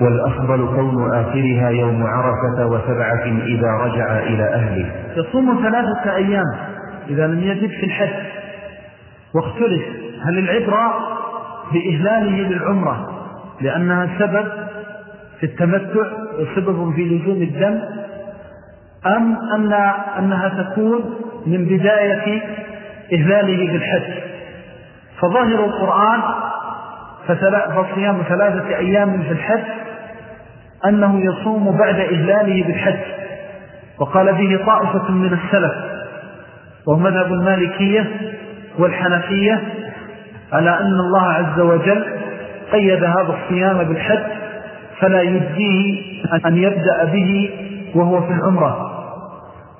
والأفضل كون آخرها يوم عرفة وسبعة إذا رجع إلى أهله. يصوم ثلاثة أيام إذا لم يجد في الحج. واختلف هل العبرة بإهلاله للعمرة لأنها سبب في التمتع وسبب في لزوم الدم أم أن أنها تكون من بداية إهلاله بالحج فظاهر القرآن فصيام ثلاثة أيام في الحج أنه يصوم بعد إهلاله بالحج. وقال به طائفة من السلف وهو مذهب المالكية والحنفية على أن الله عز وجل قيد هذا الصيام بالحج فلا يجزيه أن يبدأ به وهو في العمرة.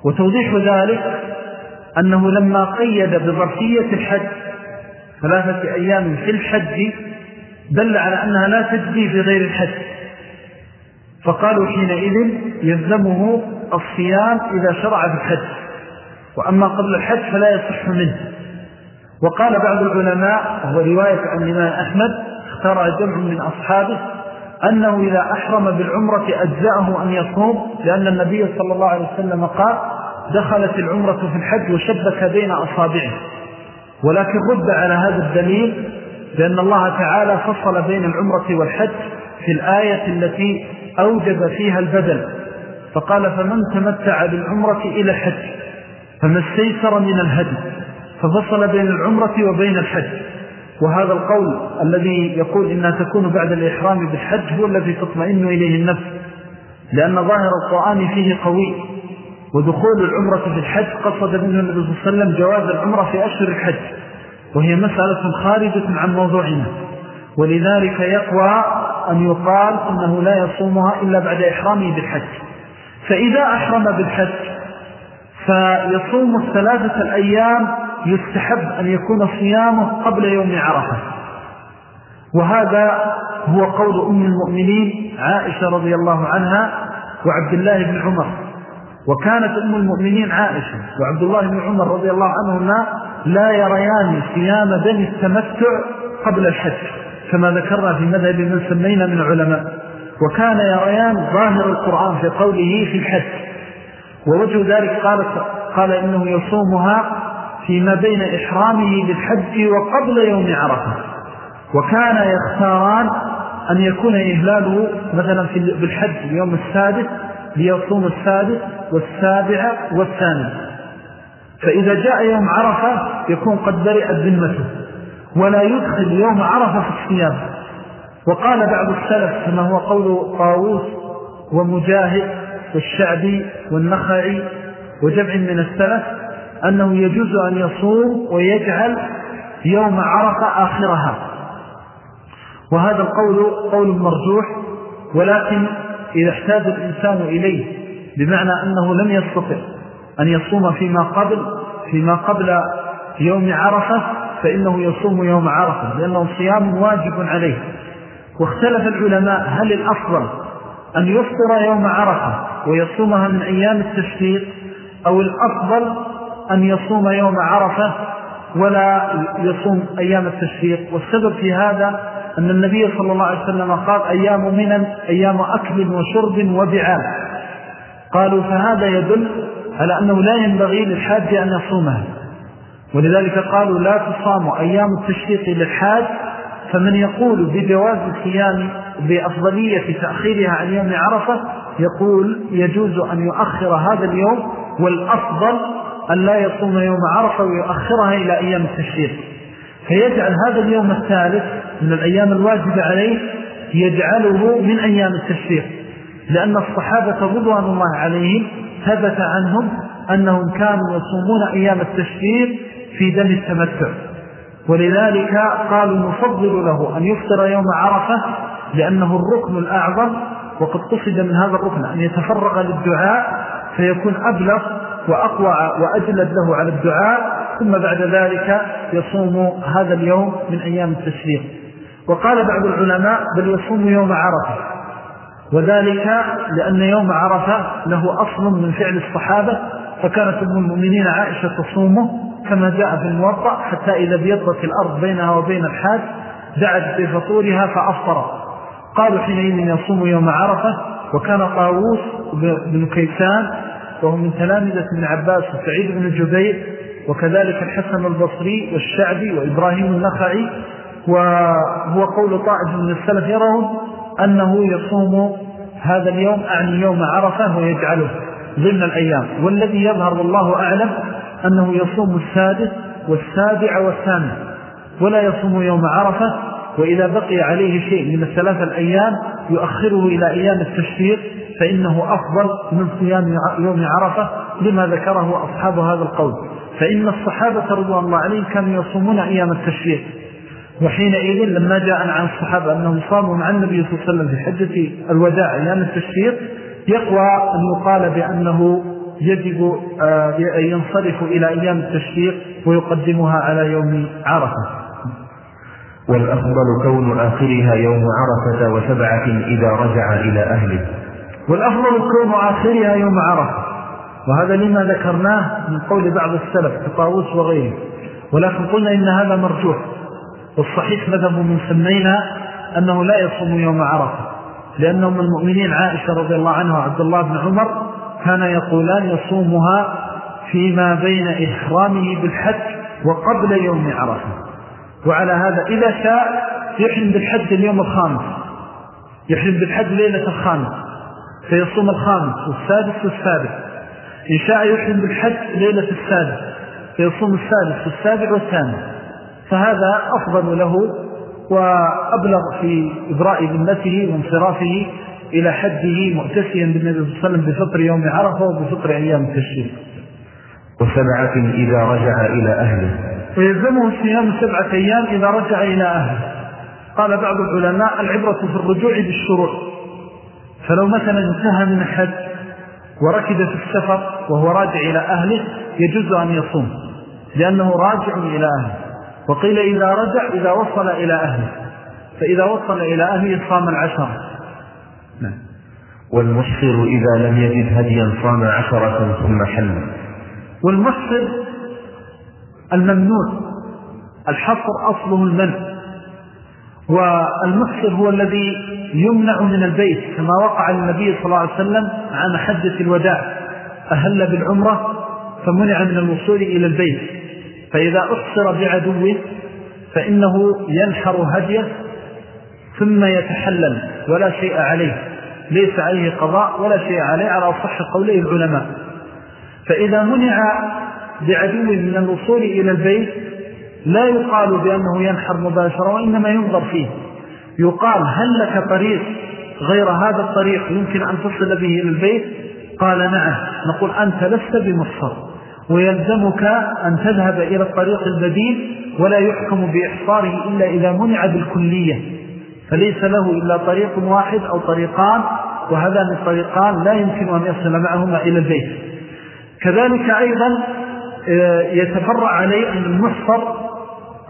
وتوضيح ذلك أنه لما قيد بظرفية الحج ثلاثة أيام في الحج دل على أنها لا تجزي في غير الحج. فقالوا حينئذ يلزمه الصيام إذا شرع في الحج وأما قبل الحج فلا يصح منه. وقال بعض العلماء وهو رواية عن الإمام أحمد اختار جمع من أصحابه أنه إذا أحرم بالعمرة أجزأه أن يصوم لأن النبي صلى الله عليه وسلم قال دخلت العمرة في الحج وشبك بين أصابعه ولكن رد على هذا الدليل لأن الله تعالى فصل بين العمرة والحج في الآية التي أوجب فيها البدل فقال فمن تمتع بالعمرة إلى الحج فما استيسر من الهدي ففصل بين العمرة وبين الحج. وهذا القول الذي يقول إنها تكون بعد الإحرام بالحج هو الذي تطمئن إليه النفس لأن ظاهر القرآن فيه قوي. ودخول العمرة في الحج قصد منه النبي صلى الله عليه وسلم جواز العمرة في أشهر الحج. وهي مسألة خارجة عن موضوعنا. ولذلك يقوى أن يقال أنه لا يصومها إلا بعد إحرامه بالحج. فإذا أحرم بالحج فيصوم الثلاثة الأيام يستحب أن يكون صيامه قبل يوم عرفة. وهذا هو قول أم المؤمنين عائشة رضي الله عنها وعبد الله بن عمر. وكانت أم المؤمنين عائشة وعبد الله بن عمر رضي الله عنهما لا يريان صيام بني التمتع قبل الحج كما ذكرنا في مذهب من سمينا من علماء وكان يريان ظاهر القرآن في قوله في الحج. ووجه ذلك قال, قال إنه يصومها فيما بين إحرامه بالحج وقبل يوم عرفة. وكان يختاران أن يكون إهلاله مثلا في بالحج اليوم السادس ليصوم السادس والسابع والثاني فإذا جاء يوم عرفة يكون قد برئت ذمته ولا يدخل يوم عرفة في الصيام. وقال بعض السلف كما هو قول طاووس ومجاهد والشعبي والنخعي وجمع من السلف أنه يجوز أن يصوم ويجعل يوم عرفة آخرها. وهذا القول قول مرجوح ولكن إذا احتاج الإنسان إليه بمعنى أنه لم يستطع أن يصوم فيما قبل فيما قبل يوم عرفة فإنه يصوم يوم عرفة لأنه صيام واجب عليه. واختلف العلماء هل الأفضل أن يفطر يوم عرفة ويصومها من أيام التشريق أو الأفضل أن يصوم يوم عرفة ولا يصوم أيام التشريق. والسبب في هذا أن النبي صلى الله عليه وسلم قال أيام منا أيام أكل وشرب وبعال قالوا فهذا يدل على أنه لا ينبغي للحاج أن يصومها. ولذلك قالوا لا تصام أيام التشريق للحاج فمن يقول بجواز الصيام بأفضلية تأخيرها عن يوم عرفة يقول يجوز أن يؤخر هذا اليوم والأفضل أن لا يصوم يوم عرفة ويؤخرها إلى أيام التشريق. فيجعل هذا اليوم الثالث من الأيام الواجبة عليه يجعله من أيام التشريق لأن الصحابة رضوان الله عليهم ثبت عنهم أنهم كانوا يصومون أيام التشريق في دم التمتع. ولذلك قالوا نفضل له أن يفطر يوم عرفة لأنه الركن الأعظم وقد قصد من هذا الركن أن يتفرغ للدعاء فيكون أبلغ وأقوى وأجلد له على الدعاء ثم بعد ذلك يصوم هذا اليوم من أيام التشريق. وقال بعض العلماء بل يصوم يوم عرفة. وذلك لأن يوم عرفة له أصل من فعل الصحابة فكانت ابن المؤمنين عائشة تصومه كما جاء في الموضع حتى إذا بيضت الأرض بينها وبين الحاج دعت بفطورها فأفطر قالوا حينئذ يصوم يوم عرفة وكان طاووس بن كيسان وهو من تلامذة من عباس وسعيد بن جبير وكذلك الحسن البصري والشعبي وإبراهيم النخعي وهو قول طائف من السلف يرون أنه يصوم هذا اليوم أعني يوم عرفة ويجعله ضمن الأيام. والذي يظهر والله أعلم أنه يصوم السادس والسابع والثامن ولا يصوم يوم عرفة وإذا بقي عليه شيء من الثلاثة الأيام يؤخره إلى أيام التشفير فإنه أفضل من صيام يوم عرفة لما ذكره أصحاب هذا القول. فإن الصحابة رضوان الله عليهم كانوا يصومون أيام التشفير وحينئذ لما جاء عن الصحابة أنهم صاموا مع النبي صلى الله عليه وسلم في حجة الوداع أيام التشفير يقوى أن يقال بأنه يجب آه، أن ينصرف إلى أيام التشفير ويقدمها على يوم عرفة. والأفضل كون آخرها يوم عرفة وسبعة إذا رجع إلى أهله. والأفضل كون آخرها يوم عرفة. وهذا لما ذكرناه من قول بعض السلف كطاوس وغيره. ولكن قلنا إن هذا مرجوح. والصحيح مذهب من سمينا أنه لا يصوم يوم عرفة لأنهم المؤمنين عائشة رضي الله عنها وعبد الله بن عمر كان يقولان يصومها فيما بين إحرامه بالحج وقبل يوم عرفة. وعلى هذا إذا شاء يحرم بالحج اليوم الخامس. يحرم بالحج ليلة الخامس. فيصوم الخامس والسادس والسابع. إن شاء يحرم بالحج ليلة السادس فيصوم السادس والسابع والثامن. فهذا أفضل له وأبلغ في إبراء ذمته وانصرافه إلى حده مؤتسيا بالنبي صلى الله عليه وسلم بفطر يوم عرفة وبفطر أيام التشريق. وسبعة إذا رجع إلى أهله. ويلزمه صيام سبعة أيام إذا رجع إلى أهله. قال بعض العلماء العبرة في الرجوع بالشروع. فلو مثلا انتهى من الحج وركب في السفر وهو راجع إلى أهله يجوز أن يصوم لأنه راجع إلى أهله. وقيل إذا رجع إذا وصل إلى أهله. فإذا وصل إلى أهله صام العشر. نعم. والمحصر إذا لم يجد هديا صام عشرة ثم حل. والمحصر الممنوع. الحصر أصله المنع. والمحصر هو الذي يمنع من البيت كما وقع للنبي صلى الله عليه وسلم عن حدة الوداع. أهل بالعمرة فمنع من الوصول إلى البيت. فإذا أحصر بعدوه فإنه ينحر هديه ثم يتحلل ولا شيء عليه. ليس عليه قضاء ولا شيء عليه على صح قوله العلماء. فإذا منع بعدو من الوصول إلى البيت لا يقال بأنه ينحر مباشرة وإنما ينظر فيه. يقال هل لك طريق غير هذا الطريق يمكن أن تصل به إلى البيت؟ قال نعم. نقول أنت لست بمحصر. ويلزمك أن تذهب إلى الطريق البديل ولا يحكم بإحصاره إلا إذا منع بالكلية فليس له إلا طريق واحد أو طريقان وهذان الطريقان لا يمكن أن يصل معهما إلى البيت. كذلك أيضا آه، يتفرع عليه أن المحصر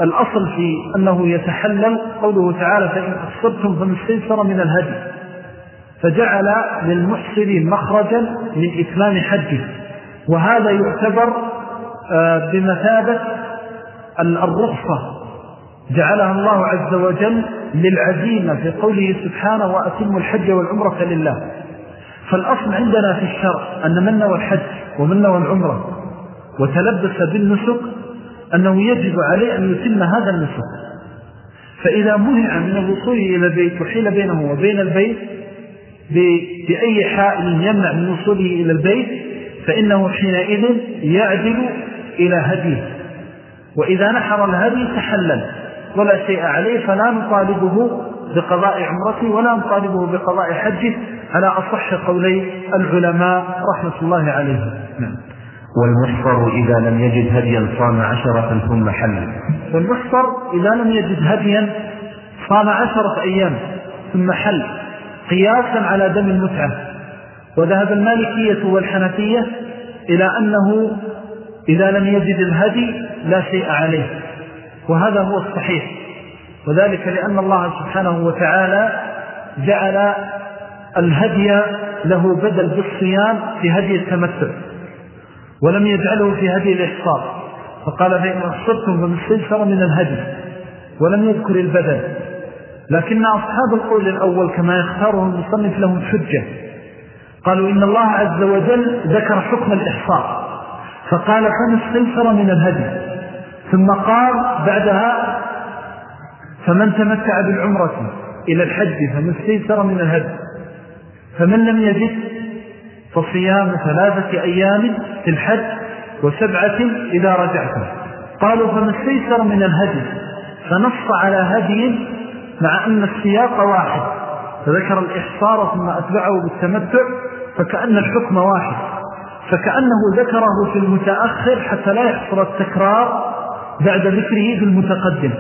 الأصل في أنه يتحلل. قوله تعالى فإن أصبتم فمستيسر من الهدي فجعل للمحصر مخرجا من إتمام حجه وهذا يعتبر آه، بمثابة الرخصة. جعلها الله عز وجل للعزيمة في قوله سبحانه وأتم الحج والعمرة لله. فالأصل عندنا في الشرع أن من نوى الحج ومن نوى العمرة وتلبس بالنسك أنه يجب عليه أن يتم هذا النسك. فإذا منع من الوصول إلى البيت وحيل بينه وبين البيت بأي حائل يمنع من وصوله إلى البيت فإنه حينئذ يعدل إلى هديه. وإذا نحر الهدي تحلل. ولا شيء عليه فلا نطالبه بقضاء عمرته ولا نطالبه بقضاء حجه. على أصح قولي العلماء رحمة الله عليه نعم. والمحصر إذا لم يجد هديا صام عشرة ثم حل. والمحصر إذا لم يجد هديا صام عشرة أيام ثم حل. قياسا على دم المتعة. وذهب المالكية والحنفية إلى أنه إذا لم يجد الهدي لا شيء عليه وهذا هو الصحيح. وذلك لأن الله سبحانه وتعالى جعل الهدي له بدل بالصيام في هدي التمتع ولم يجعله في هدي الإحصار. فقال فإن أحصرتم فمستيسر من الهدي ولم يذكر البدل. لكن أصحاب القول الأول كما يختاره المصنف لهم حجة. قالوا إن الله عز وجل ذكر حكم الإحصار فقال فما استيسر من الهدي. ثم قال بعدها فمن تمتع بالعمرة إلى الحج فما استيسر من الهدي. فمن لم يجد فصيام ثلاثة أيام في الحج وسبعة إذا رجعتم قالوا فما استيسر من الهدي. فنص على هدي مع أن السياق واحد. فذكر الإحصار ثم أتبعه بالتمتع فكأن الحكم واحد. فكأنه ذكره في المتأخر حتى لا يحصر التكرار بعد ذكره في المتقدم.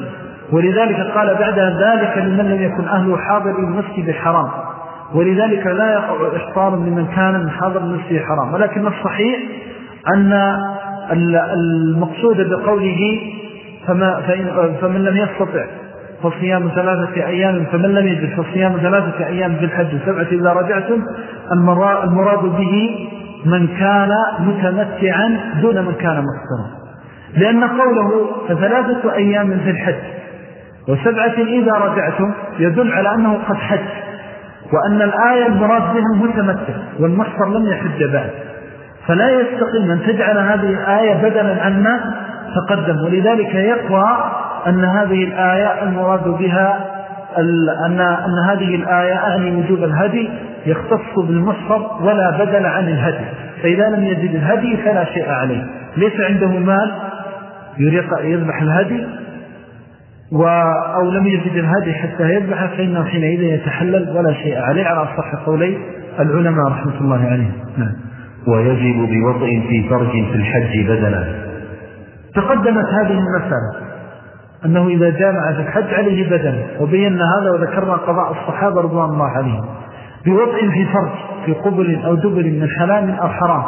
ولذلك قال بعد ذلك لمن لم يكن أهله حاضر المسجد الحرام ولذلك لا يقع إحصار لمن كان من حاضر المسجد الحرام ولكن الصحيح أن المقصود بقوله فما فمن لم يستطع فصيام ثلاثة أيام فمن لم يجد فصيام ثلاثة أيام في الحج سبعة إذا رجعتم المراد به من كان متمتعا دون من كان مكسرا لأن قوله فثلاثة أيام في الحج وسبعة إذا رجعتم يدل على أنه قد حج وأن الآية المراد بها المتمتع والمحصر لم يحج بعد. فلا يستقيم أن تجعل هذه الآية بدلا عنا تقدم. ولذلك يقوى أن هذه الآية المراد بها أن, أن هذه الآية أعني وجوب الهدي يختص بالمصر ولا بدل عن الهدي. فإذا لم يجد الهدي فلا شيء عليه. ليس عنده مال يذبح الهدي و أو لم يجد الهدي حتى يذبح فإنه حينئذ يتحلل ولا شيء عليه. على صح قولي العلماء رحمة الله عليهم. نعم. ويجب بوضع في فرج في الحج بدلا. تقدمت هذه المسألة. أنه إذا جامع في الحج عليه بدلا وبينا هذا وذكرنا قضاء الصحابة رضوان الله عليهم. بوضع في فرج في قبل أو دبل من حلال أو حرام.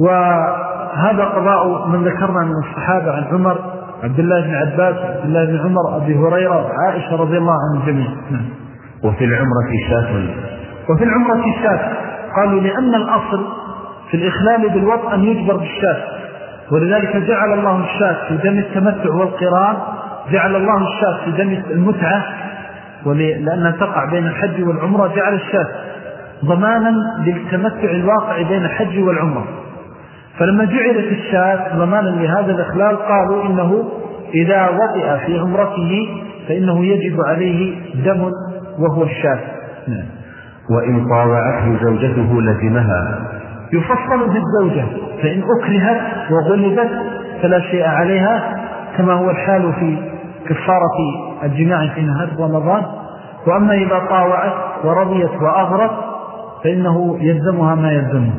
وهذا قضاء من ذكرنا من الصحابة عن عمر عبد الله بن عباس عبد الله بن عمر أبي هريرة عائشة رضي الله عن الجميع نعم. وفي العمرة شاة. وفي العمرة شاة. قالوا لأن الأصل في الإخلال بالوضع أن يجبر بالشاة. ولذلك جعل الله الشاة في دم التمتع والقران جعل الله الشاة في دم المتعة لأنها تقع بين الحج والعمرة جعل الشاة ضمانا للتمتع الواقع بين الحج والعمرة. فلما جعلت الشاة ضمانا لهذا الإخلال قالوا إنه إذا وطئ في عمرته فإنه يجب عليه دم وهو الشاة. نعم. وإن طاوعته زوجته لزمها. يفصل في الزوجة فإن أكرهت وغلبت فلا شيء عليها كما هو الحال في كفارة الجماع في نهار رمضان. وأما إذا طاوعت ورضيت وأغرت فإنه يلزمها ما يلزمها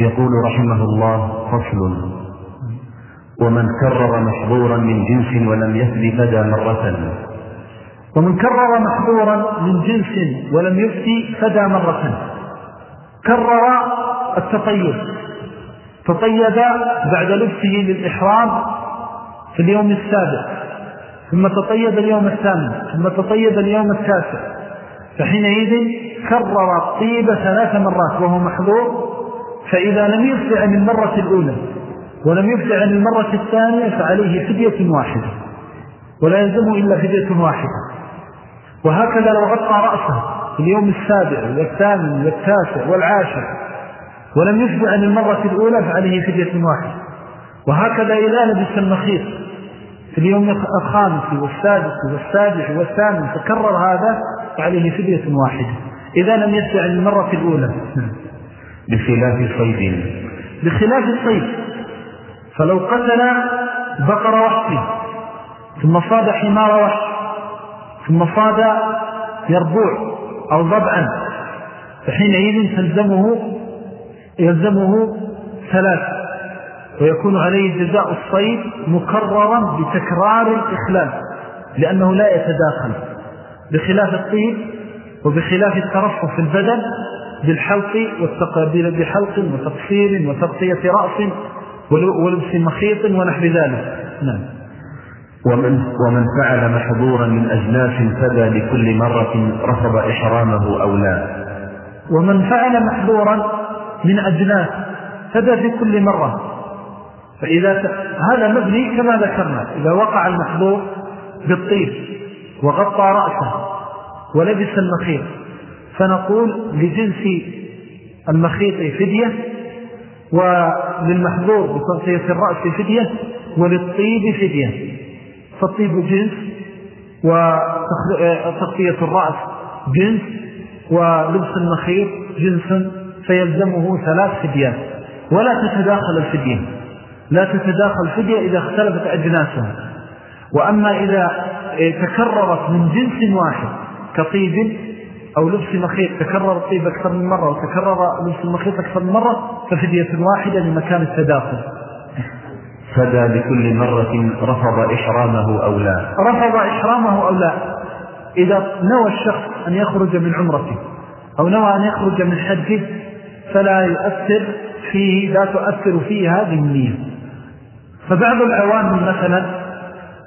يقول رحمه الله فصل. ومن كرر محظورا من جنس ولم يثبت فدى مرة. ومن كرر محظورا من جنس ولم يفتي فدى مرة. كرر التطيب تطيب بعد لبسه للإحرام في اليوم السابع ثم تطيب اليوم الثامن. ثم تطيب اليوم التاسع. فحينئذ كرر الطيب ثلاث مرات وهو محظور. فإذا لم يفزع عن المرة الأولى ولم يفزع عن المرة الثانية فعليه فدية واحدة. ولا يلزمه إلا فدية واحدة. وهكذا لو غطى رأسه في اليوم السابع والثامن والتاسع والعاشر ولم يفزع عن المرة الأولى فعليه فدية واحدة. وهكذا إذا لبس المخيط في اليوم الخامس والسادس والسابع والثامن فكرر هذا فعليه فدية واحدة. إذا لم يفزع عن المرة الأولى. بخلاف الصيد بخلاف الصيد. فلو قتل بقر وحشي ثم صاد حمار وحش ثم صاد يربوع أو ضبعا. فحينئذ تلزمه يلزمه ثلاث ويكون عليه جزاء الصيد مكررا بتكرار الإخلال لأنه لا يتداخل بخلاف الطيب وبخلاف الترفع في البدن بالحلق والتقابيل بحلق وتقصير وتغطية رأس ولبس مخيط ونحو ذلك. نعم. ومن, ومن فعل محظورا من أجناس فدى لكل مرة رفض إحرامه أو لا ومن فعل محظورا من أجناس فدى في كل مرة فإذا. هذا مبني كما ذكرنا إذا وقع المحظور بالطيب وغطى رأسه ولبس المخيط فنقول لجنس المخيط فدية وللمحظور بتغطية الرأس فدية وللطيب فدية فالطيب جنس وتغطية الرأس جنس ولبس المخيط جنس فيلزمه ثلاث فديات ولا تتداخل الفدية. لا تتداخل الفدية إذا اختلفت أجناسها. وأما إذا تكررت من جنس واحد كطيب أو لبس مخيط تكرر الطيب أكثر من مرة وتكرر لبس المخيط أكثر من مرة ففدية واحدة لمكان التداخل. فدى لكل مرة رفض إحرامه أو لا. رفض إحرامه أو لا. إذا نوى الشخص أن يخرج من عمرته أو نوى أن يخرج من حجه فلا يؤثر فيه لا تؤثر فيه هذه النية. فبعض العوامل مثلا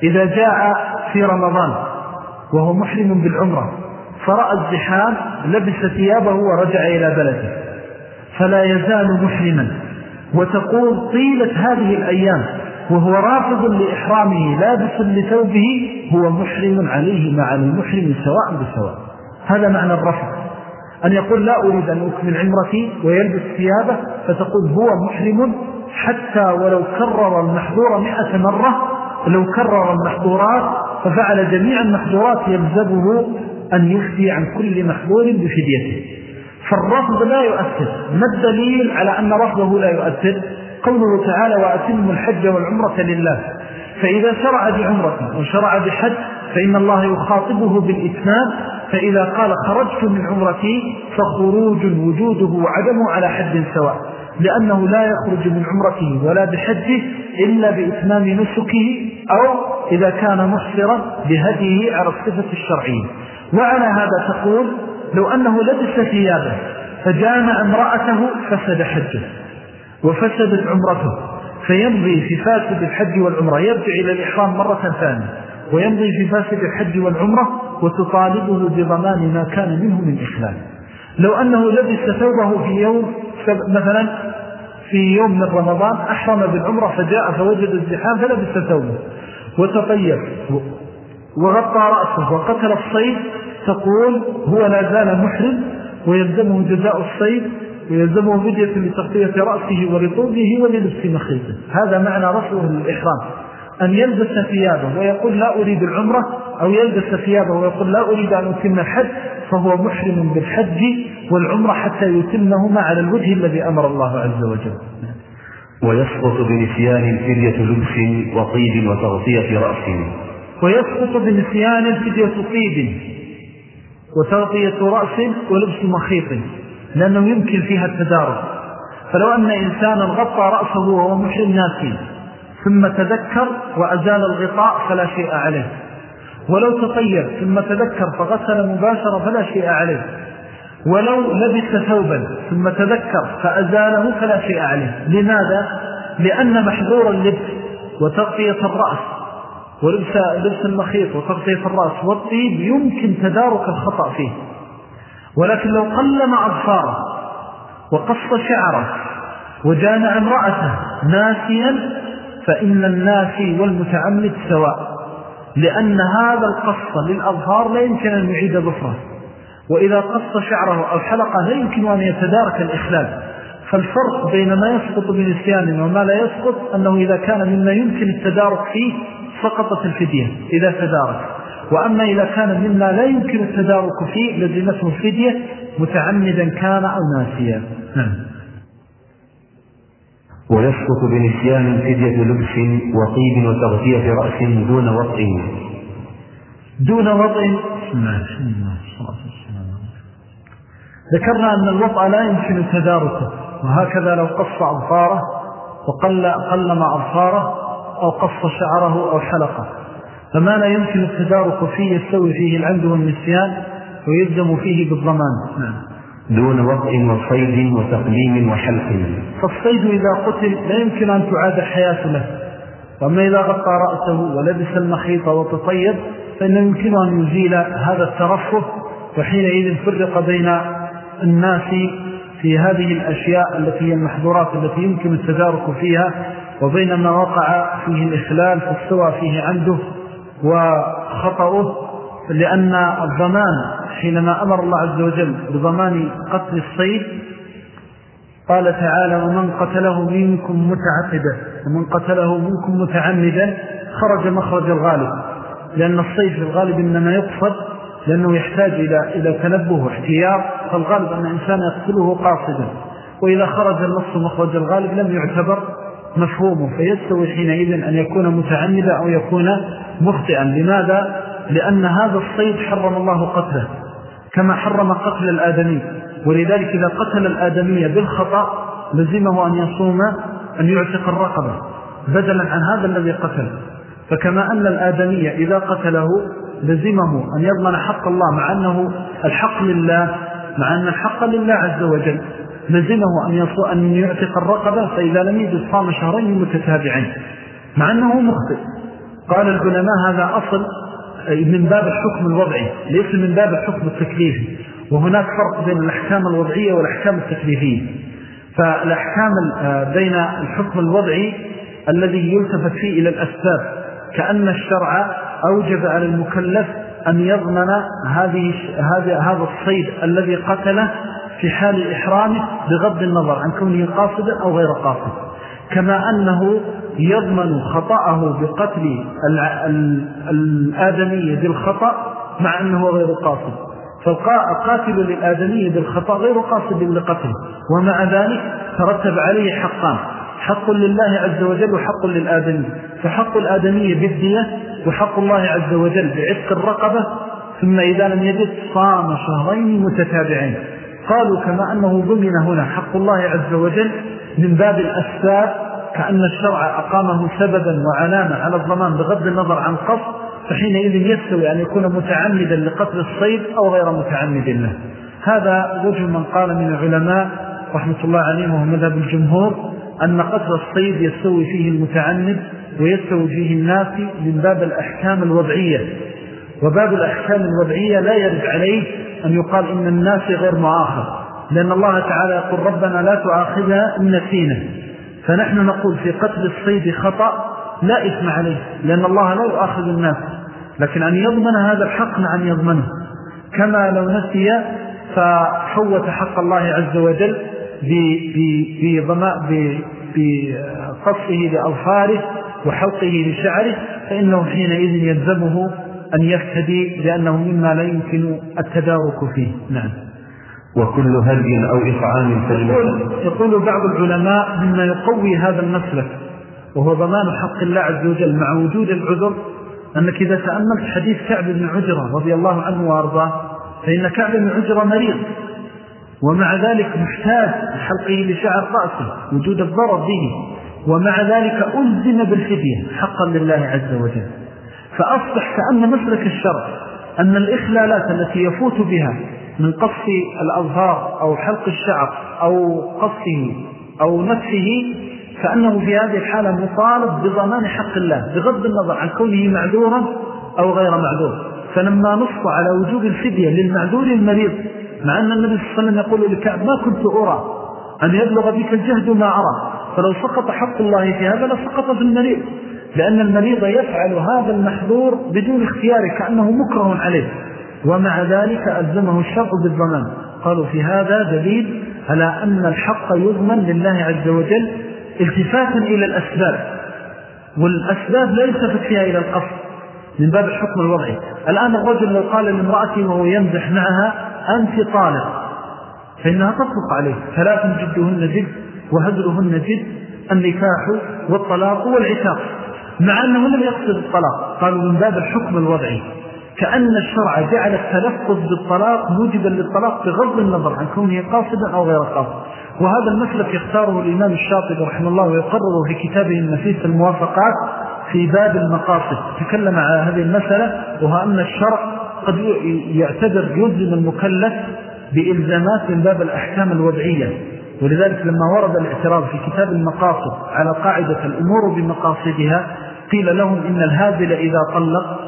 إذا جاء في رمضان وهو محرم بالعمرة فرأى الزحام لبس ثيابه ورجع إلى بلده فلا يزال محرما. وتقول طيلة هذه الأيام وهو رافض لإحرامه لابس لثوبه هو محرم عليه مع المحرم سواء بسواء. هذا معنى الرفض. أن يقول لا أريد أن أكمل عمرتي ويلبس ثيابه فتقول هو محرم حتى ولو كرر المحظور مئة مرة لو كرر المحظورات ففعل جميع المحظورات يلزمه أن يفدي عن كل محظور بفديته. فالرفض لا يؤثر. ما الدليل على أن رفضه لا يؤثر؟ قوله تعالى وأتم الحج والعمرة لله. فإذا شرع بعمرة وشرع بحج فإن الله يخاطبه بالإتمام. فإذا قال خرجت من عمرتي فخروج وجوده وعدمه على حد سواء. لأنه لا يخرج من عمرته ولا بحجه إلا بإتمام نسكه أو إذا كان محصرا بهديه على الصفة الشرعية. وعلى هذا تقول لو أنه لبس ثيابه فجامع امرأته فسد حجه وفسدت عمرته فيمضي في فاسد الحج والعمرة يرجع إلى الإحرام مرة ثانية ويمضي في فاسد الحج والعمرة وتطالبه بضمان ما كان منه من إخلال. لو أنه لبس ثوبه في يوم مثلا في يوم من رمضان أحرم بالعمرة فجاء فوجد الزحام فلبس ثوبه وتطيب وغطى رأسه وقتل الصيد تقول هو لا زال محرم ويلزمه جزاء الصيد ويلزمه فدية لتغطية رأسه ورطوبه ولبس مخيطه هذا معنى رفعه للإحرام. أن يلبس ثيابه ويقول لا أريد العمرة أو يلبس ثيابه ويقول لا أريد أن أتم الحج فهو محرم بالحج والعمرة حتى يتمهما على الوجه الذي أمر الله عز وجل. ويسقط بنسيان فدية لبس وطيب وتغطية رأسه. ويسقط بنسيان فدية طيب. وتغطية رأس ولبس مخيط لأنه يمكن فيها التدارك. فلو أن إنسانا غطى رأسه وهو محرم ناسي ثم تذكر وأزال الغطاء فلا شيء عليه. ولو تطير ثم تذكر فغسل مباشرة فلا شيء عليه. ولو لبس ثوبا ثم تذكر فأزاله فلا شيء عليه. لماذا؟ لأن محظور اللبس وتغطية الرأس. ولبس لبس المخيط وتغطية الرأس. والطيب يمكن تدارك الخطأ فيه. ولكن لو قلم أظفاره وقص شعره وجامع امرأته ناسيا فإن الناسي والمتعمد سواء. لأن هذا القص للأظهار لا يمكن أن يعيد ظفره. وإذا قص شعره أو حلقه لا يمكن أن يتدارك الإخلال. فالفرق بين ما يسقط بنسيان وما لا يسقط أنه إذا كان مما يمكن التدارك فيه سقطت الفدية إذا تدارك. وأما إذا كان مما لا يمكن التدارك فيه لزمته الفدية متعمدا كان أو ناسيا. نعم. ويسقط بنسيان فدية لبس وطيب وتغطية رأس دون وطء دون وطء ذكرنا أن الوطأ لا يمكن تداركه. وهكذا لو قص أظفاره وقل قلم أظفاره أو قص شعره أو حلقه. فما لا يمكن التدارك فيه يستوي فيه العمد والنسيان ويلزم فيه بالضمان. نعم. دون وضع وصيد وتقليم وحلق. فالصيد إذا قتل لا يمكن أن تعاد الحياة له. وأما إذا غطى رأسه ولبس المخيط وتطيب فإنه يمكن أن يزيل هذا الترفه وحينئذ فرق بين الناس في هذه الأشياء التي هي المحظورات التي يمكن التدارك فيها وبين ما وقع فيه الإخلال فاستوى فيه عنده وخطأه لأن الضمان حينما أمر الله عز وجل بضمان قتل الصيد قال تعالى ومن قتله منكم متعقدا ومن قتله منكم متعمدا خرج مخرج الغالب. لأن الصيد في الغالب إنما يقصد لأنه يحتاج إلى, إلى تنبه واحتيار فالغالب أن الإنسان يقتله قاصدا وإذا خرج النص مخرج الغالب لم يعتبر مفهومه فيستوي حينئذ أن يكون متعمدا أو يكون مخطئا. لماذا؟ لأن هذا الصيد حرم الله قتله كما حرم قتل الآدمي. ولذلك إذا قتل الآدمية بالخطأ لزمه أن يصوم أن يعتق الرقبة بدلا عن هذا الذي قتل. فكما أن الآدمية إذا قتله لزمه أن يضمن حق الله مع أنه الحق لله مع أن الحق لله عز وجل. لزمه أن, أن يعتق الرقبة فإذا لم يجد صام شهرين متتابعين مع أنه مخطئ. قال العلماء هذا أصل من باب الحكم الوضعي ليس من باب الحكم التكليفي. وهناك فرق بين الأحكام الوضعية والأحكام التكليفية. فالأحكام آه، بين الحكم الوضعي الذي يلتفت فيه إلى الأسباب كأن الشرع أوجب على المكلف أن يضمن هذه هذا الصيد الذي قتله في حال إحرامه بغض النظر عن كونه قاصدا أو غير قاصد. كما أنه يضمن خطأه بقتل الآدمية بالخطأ مع أنه غير قاصد. فالقاتل للآدمية بالخطأ غير قاصد لقتله. ومع ذلك ترتب عليه حقان. حق لله عز وجل وحق للآدمية فحق الآدمية بالدية وحق الله عز وجل بعتق الرقبة. ثم إذا لم يجد صام شهرين متتابعين. قالوا كما أنه ضمن هنا حق الله عز وجل من باب الأسباب كأن الشرع أقامه سببا وعلامة على الضمان بغض النظر عن قصد فحينئذ يستوي أن يكون متعمدا لقتل الصيد أو غير متعمد له. هذا وجه من قال من العلماء رحمة الله عليهم وهو مذهب الجمهور أن قتل الصيد يستوي فيه المتعمد ويستوي فيه الناس من باب الأحكام الوضعية. وباب الأحكام الوضعية لا يرد عليه أن يقال إن الناس غير مؤاخذ لأن الله تعالى يقول ربنا لا تؤاخذها إن نسينا. فنحن نقول في قتل الصيد خطأ لا إثم عليه لأن الله لا يؤاخذ الناس. لكن أن يضمن هذا الحق أن يضمنه. كما لو نسي فحوت حق الله عز وجل بقصه لأظفاره وحلقه لشعره فإنه حينئذ يلزمه أن يفتدي لأنه مما لا يمكن التدارك فيه. نعم. وكل هدي أو إطعام يقول, يقول بعض العلماء مما يقوي هذا المسلك وهو ضمان حق الله عز وجل مع وجود العذر أنك إذا تأملت حديث كعب بن عجرة رضي الله عنه وأرضاه فإن كعب بن عجرة مريض ومع ذلك محتاج لحلقه لشعر رأسه وجود الضرر به ومع ذلك ألزم بالفدية حقا لله عز وجل. فأصبح كأن مسلك الشرع أن الإخلالات التي يفوت بها من قص الأظهار أو حلق الشعر أو قصه أو نفسه فأنه في هذه الحالة مطالب بضمان حق الله بغض النظر عن كونه معذورا أو غير معذور. فلما نص على وجوب الفدية للمعذور المريض مع أن النبي صلى الله عليه وسلم يقول لكعب ما كنت أرى أن يبلغ بك الجهد ما أرى. فلو سقط حق الله في هذا لسقط في المريض. لأن المريض يفعل هذا المحظور بدون اختيار كأنه مكره عليه. ومع ذلك ألزمه الشرع بالضمان. قالوا في هذا دليل على أن الحق يضمن لله عز وجل التفاتا إلى الأسباب. والأسباب لا يلتفت فيها إلى القصد من باب الحكم الوضعي. الآن الرجل لو قال لامرأته وهو يمزح معها أنت طالق. فإنها تطلق عليه. ثلاث جدهن جد وهدرهن جد النكاح والطلاق والعتاق. مع أنه لم يقصد الطلاق. قالوا من باب الحكم الوضعي. كأن الشرع جعل التلفظ بالطلاق موجبا للطلاق بغض النظر عن كونه قاصدا أو غير قاصد. وهذا المسلك يختاره الإمام الشاطب رحمه الله ويقرره في كتابه النفيس الموافقات في باب المقاصد. تكلم على هذه المسألة وهو أن الشرع قد يعتبر يلزم المكلف بإلزامات من باب الأحكام الوضعية. ولذلك لما ورد الاعتراض في كتاب المقاصد على قاعدة الأمور بمقاصدها قيل لهم إن الهازل إذا طلق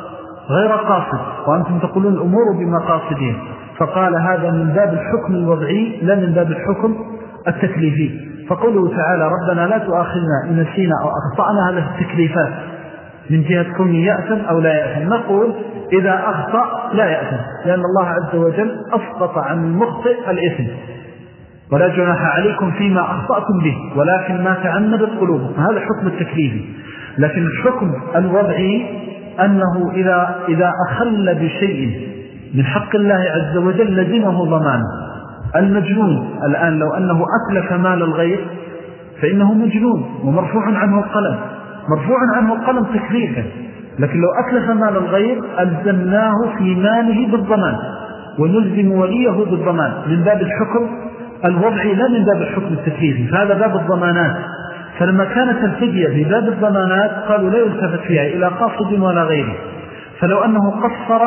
غير قاصد وأنتم تقولون الأمور بمقاصدها. فقال هذا من باب الحكم الوضعي لا من باب الحكم التكليفي. فقوله تعالى ربنا لا تؤاخذنا إن نسينا أو أخطأنا هذه التكليفات. من جهة كونه يأثم أو لا يأثم. نقول إذا أخطأ لا يأثم لأن الله عز وجل أسقط عن المخطئ الإثم. ولا جناح عليكم فيما أخطأتم به ولكن ما تعمدت قلوبكم. هذا حكم التكليفي لكن الحكم الوضعي أنه إذا, إذا أخل بشيء من حق الله عز وجل لزمه ضمانه المجنون الآن لو أنه أتلف مال الغير فإنه مجنون ومرفوع عنه القلم. مرفوع عنه القلم تكليفا لكن لو أتلف مال الغير ألزمناه في ماله بالضمان ونلزم وليه بالضمان. من باب الحكم الوضعي لا من باب الحكم التكليفي فهذا باب الضمانات. فلما كانت الفدية في باب الضمانات قالوا لا يلتفت فيها إلى قاصد ولا غيره. فلو أنه قصر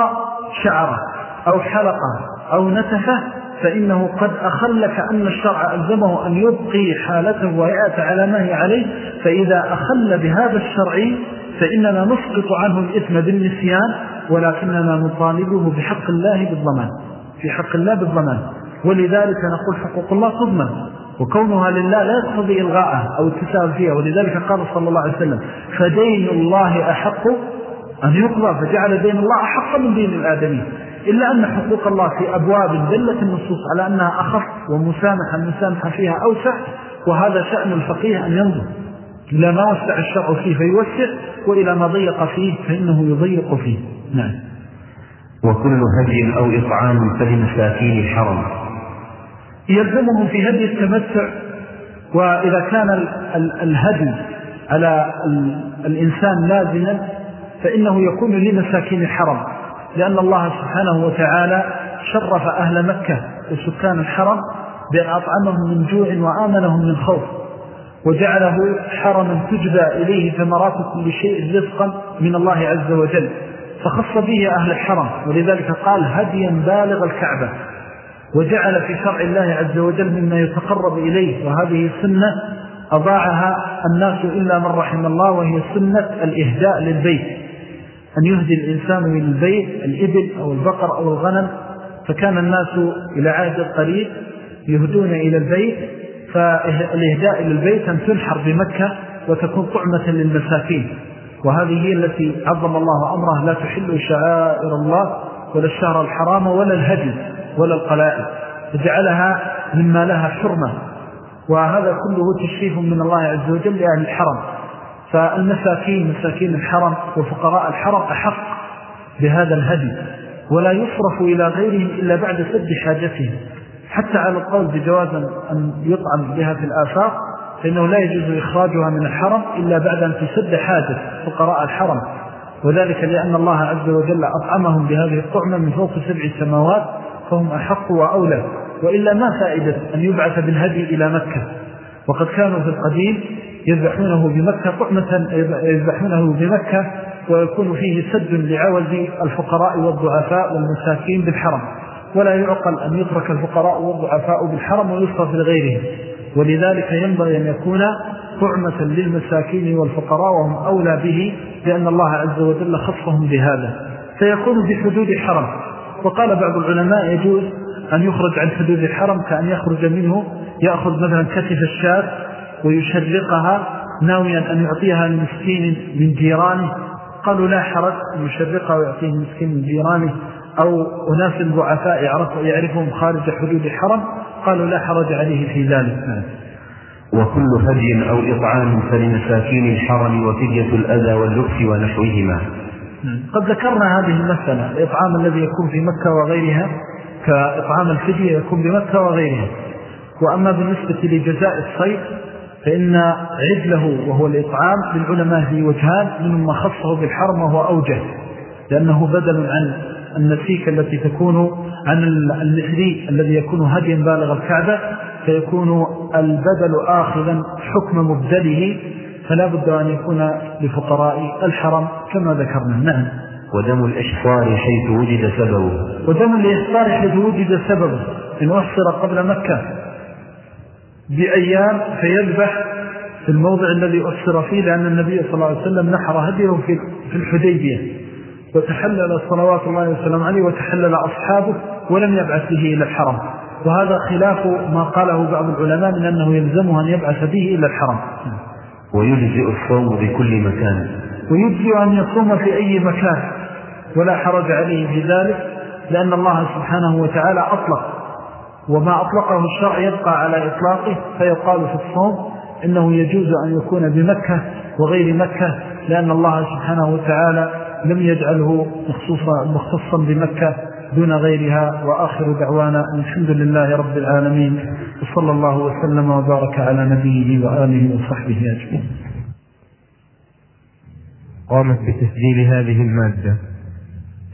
شعره أو حلقه أو نتفه فإنه قد أخل كأن الشرع ألزمه أن يبقي حالته ويأتى على ما هي عليه. فإذا أخل بهذا الشرع فإننا نسقط عنه الإثم بالنسيان ولكننا نطالبه بحق الله بالضمان في حق الله بالضمان. ولذلك نقول حقوق الله تضمن وكونها لله لا يقتضي إلغاءها أو التساهل فيها ولذلك قال صلى الله عليه وسلم فدين الله أحق أن يقضى فجعل دين الله أحق من دين الآدمين إلا أن حقوق الله في أبواب دلت النصوص على أنها أخف ومسامحة المسامحة فيها أوسع وهذا شأن الفقيه أن ينظر إلى ما وسع الشرع فيه فيوسع وإلى ما ضيق فيه فإنه يضيق فيه. نعم. وكل هدي أو إطعام فلمساكين الحرم يلزمهم في هدي التمتع وإذا كان الهدي على الإنسان لازما فإنه يكون لمساكين الحرم لأن الله سبحانه وتعالى شرف أهل مكة وسكان الحرم بأن أطعمهم من جوع وآمنهم من خوف وجعله حرما تجبى إليه ثمرات كل شيء رزقا من الله عز وجل فخص به أهل الحرم ولذلك قال هديا بالغ الكعبة. وجعل في شرع الله عز وجل مما يتقرب إليه وهذه سنة أضاعها الناس إلا من رحم الله وهي سنة الإهداء للبيت. أن يهدي الإنسان من البيت الإبل أو البقر أو الغنم فكان الناس إلى عهد القريب يهدون إلى البيت فالإهداء إلى البيت أن تنحر بمكة وتكون طعمة للمساكين. وهذه هي التي عظم الله أمره لا تحل شعائر الله ولا الشهر الحرام ولا الهدي. ولا القلائد فجعلها مما لها حرمة. وهذا كله تشريف من الله عز وجل لأهل الحرم. فالمساكين مساكين الحرم وفقراء الحرم أحق بهذا الهدي. ولا يصرف إلى غيرهم إلا بعد سد حاجتهم. حتى على القول بجواز أن يطعم بها في الآفاق فإنه لا يجوز إخراجها من الحرم إلا بعد أن تسد حاجة فقراء الحرم. وذلك لأن الله عز وجل أطعمهم بهذه الطعمة من فوق سبع سماوات فهم أحق وأولى وإلا ما فائدة أن يبعث بالهدي إلى مكة؟ وقد كانوا في القديم يذبحونه بمكة طعمة يذبحونه بمكة ويكون فيه سد لعوز الفقراء والضعفاء والمساكين بالحرم. ولا يعقل أن يترك الفقراء والضعفاء بالحرم ويصرف لغيرهم. ولذلك ينبغي أن يكون طعمة للمساكين والفقراء وهم أولى به لأن الله عز وجل خصهم بهذا. فيكون في حدود الحرم وقال بعض العلماء يجوز أن يخرج عن حدود الحرم كأن يخرج منه يأخذ مثلا كتف الشاب ويشرقها ناويا أن يعطيها المسكين من جيرانه. قالوا لا حرج يشرقها ويعطيه المسكين من جيرانه. أو أناس ضعفاء يعرفهم خارج حدود الحرم قالوا لا حرج عليه في ذلك. وكل هدي أو إطعام فلمساكين الحرم وفدية الأذى واللبس ونحوهما. قد ذكرنا هذه المسألة الإطعام الذي يكون في مكة وغيرها كإطعام الفدية يكون بمكة وغيرها. وأما بالنسبة لجزاء الصيد فإن عدله وهو الإطعام للعلماء في وجهان من ما خصه بالحرم وهو أوجه. لأنه بدل عن النسيك التي تكون عن المثلي الذي يكون هديا بالغ الكعبة فيكون البدل آخذا حكم مبدله فلا بد أن يكون لفقراء الحرم كما ذكرنا. نعم. ودم الإحصار حيث وجد سببه. ودم الإحصار حيث وجد سببه. إن أحصر قبل مكة بأيام فيذبح في الموضع الذي أحصر فيه لأن النبي صلى الله عليه وسلم نحر هديه في الحديبية. وتحلل صلوات الله وسلم عليه وتحلل أصحابه ولم يبعث به إلى الحرم. وهذا خلاف ما قاله بعض العلماء من أنه يلزمه أن يبعث به إلى الحرم. ويجزئ الصوم بكل مكان. ويجزي أن يصوم في أي مكان. ولا حرج عليه في ذلك لأن الله سبحانه وتعالى أطلق. وما أطلقه الشرع يبقى على إطلاقه فيقال في الصوم إنه يجوز أن يكون بمكة وغير مكة لأن الله سبحانه وتعالى لم يجعله مخصوصا بمكة دون غيرها. وآخر دعوانا الحمد لله رب العالمين. وصلى الله وسلم وبارك على نبيه وآله وصحبه أجمعين. قامت بتسجيل هذه المادة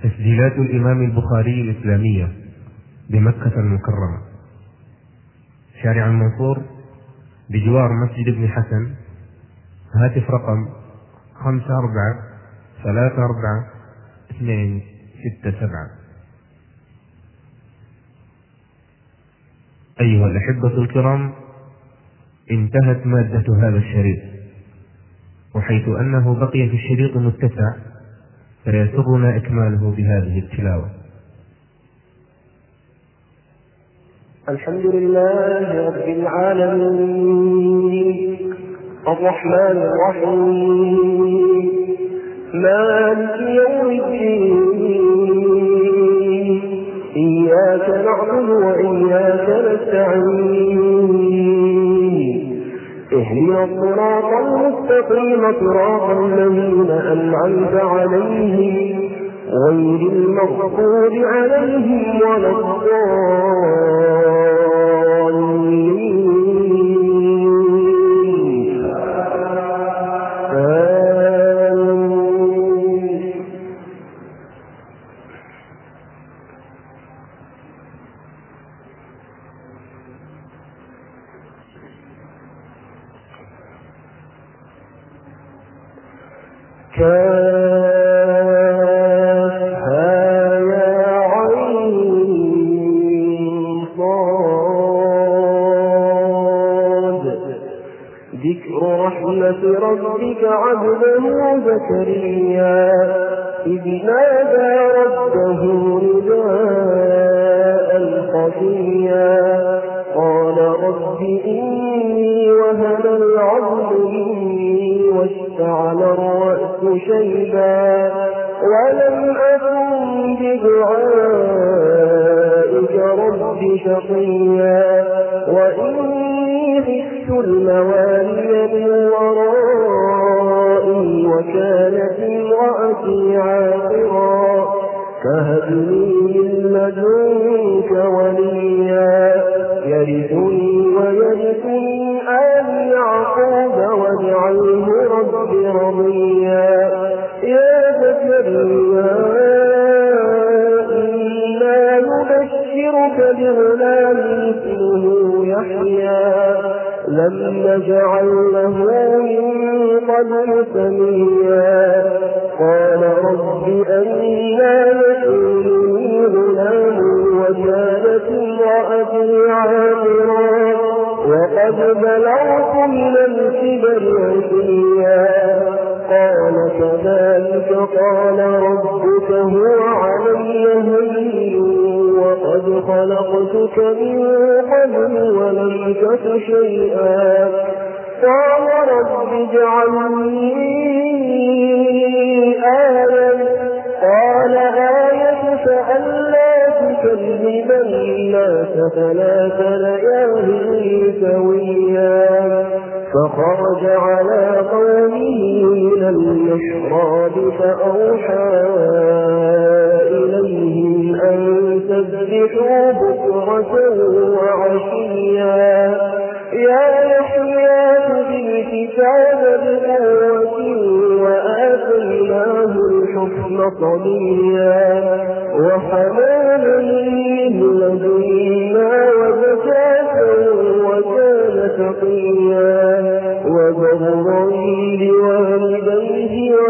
تسجيلات الإمام البخاري الإسلامية بمكة المكرمة. شارع المنصور بجوار مسجد ابن حسن هاتف رقم خمسة أربعة ثلاثة أربعة اثنين ستة سبعة. أيها الأحبة الكرام انتهت مادة هذا الشريط. وحيث أنه بقي في الشريط متسع فيسرنا إكماله بهذه التلاوة. الحمد لله رب العالمين الرحمن الرحيم مالك يوم الدين إياك نعبد وإياك نستعين. اهدنا الصراط المستقيم صراط الذين أنعمت عليهم غير المغضوب عليهم ولا الضالين. لم نجعل له من قبل سميا. قال رب أنا يكون لي غلام وكانت امرأتي عامرا. وقد بلغت من الكبر عتيا قال كذلك قال ربك هو علي. خلقتك من قبل ولم تك شيئا. قال رب اجعلني آية. قال آيتك ألا تكذب الناس ثلاث ليال سويا. فخرج على قومه من المحراب فأوحى إليهم أن تذبحوا بكرة وعشيا. يا يحيى خذ الكتاب بقوة وآتيناه الحكم صبيا. وحنانا من لدنا وزكاة وكان تقيا. وبرا بوالديه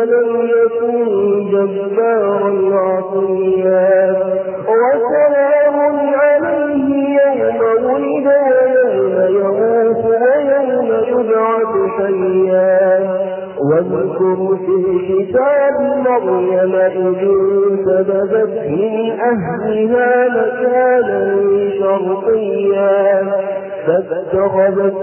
ولم يكن جبارا عصيا وسلام عليه يوم ولد ويوم يموت ويوم يبعث حيا. واذكر في الكتاب مريم إذ انتبذت من أهلها مكانا شرقيا. فاتخذت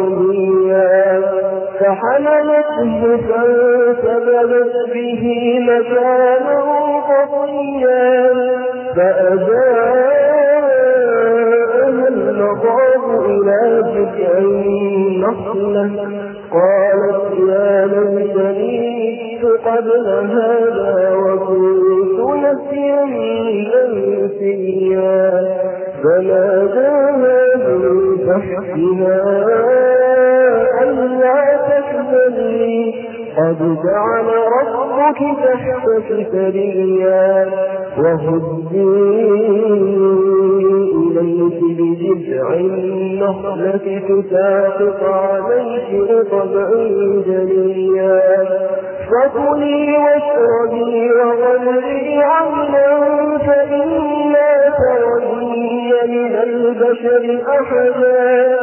مقضيا فحملته فانتبذت به مكانا قصيا فأجاءها المخاض إلى جذع النخلة. قالت يا ليتني مت قبل هذا وكنت نسيا منسيا فناداها من تحتها ألا تحزني. قد جعل ربك تحتك سريا وهدي إليك بجذع النخلة تساقط عليك رطبا جنيا. فكلي واشربي وغلي عينا فإما ترني من البشر أحدا؟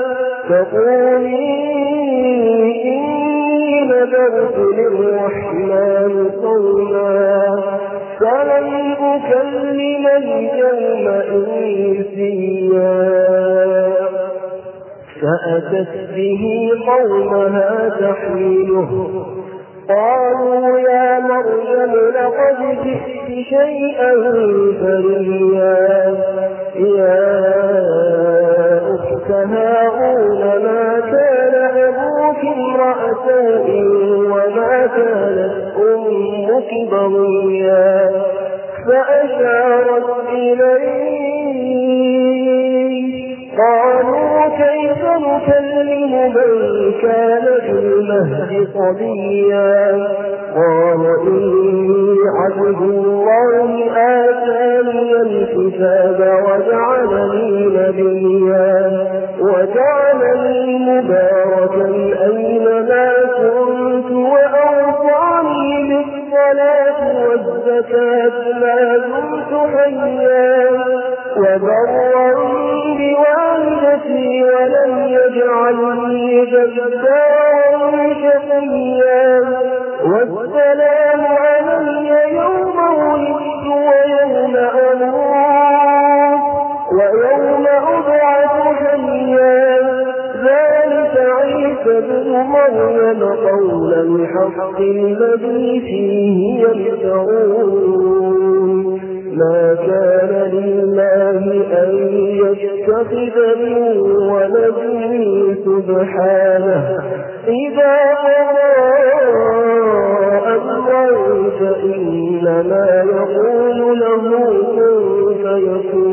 فقولي إني نذرت للرحمن صوما فلن أكلم اليوم إنسيا. فأتت به قومها تحمله قالوا يا مريم لقد جئت شيئا فريا يا أخت هارون ما كان أبوك امرأ وما كانت أمك بغيا. فأشارت إليه. قالوا كيف نكلم من كان المهد صبيا قال إني عبد الله آتاني الكتاب وجعلني نبيا. وجعلني مباركا له كن فيكون.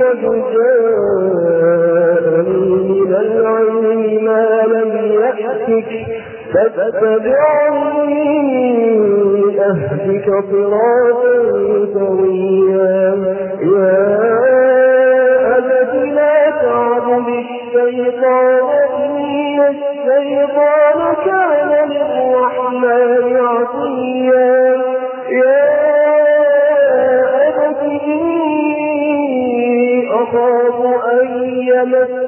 قد جاءني من العلم ما لم يأتك فاتبعني أهدك صراطا سويا يا أبت لا تعبد الشيطان إن الشيطان كان للرحمن عصيا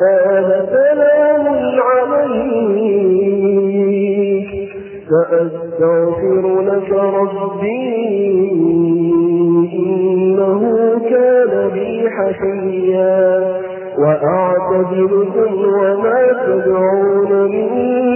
قال سلام عليك. سأستغفر لك ربي إنه كان بي حفيا. وأعتذركم وما تدعون من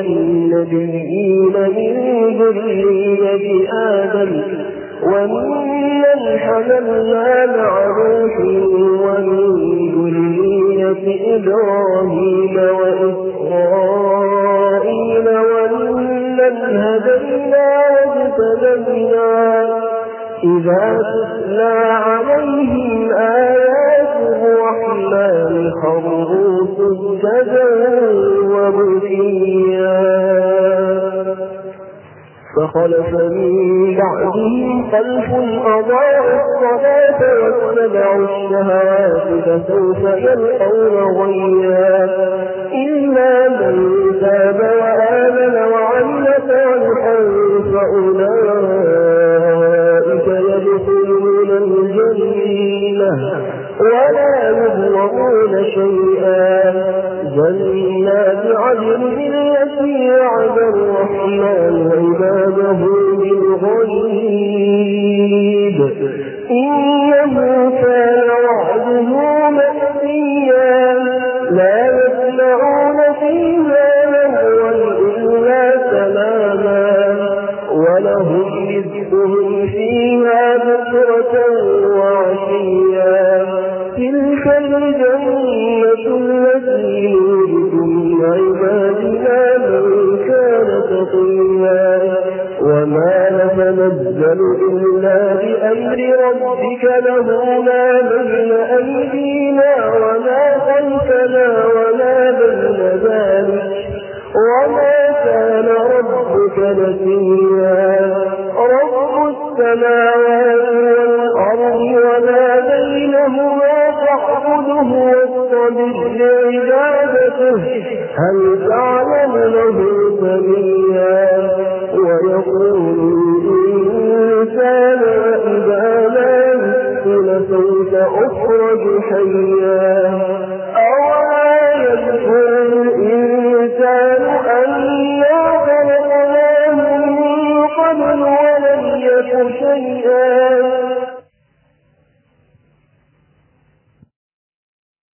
النبيين من ذرية آدم وممن حملنا مع نوح ومن ذرية إبراهيم وإسرائيل وممن هدينا واجتبينا. إذا تتلى عليهم آيات الرحمن خروا سجدا وبكيا فخلف من بعدهم خلف أضاعوا الصلاة واتبعوا الشهوات فسوف يلقون غيا. إلا من تاب وآمن وعمل صالحا فأولئك يدخلون الجنة. ولا يظلمون شيئا. جنات عدن التي وعد الرحمن عباده بالغيب.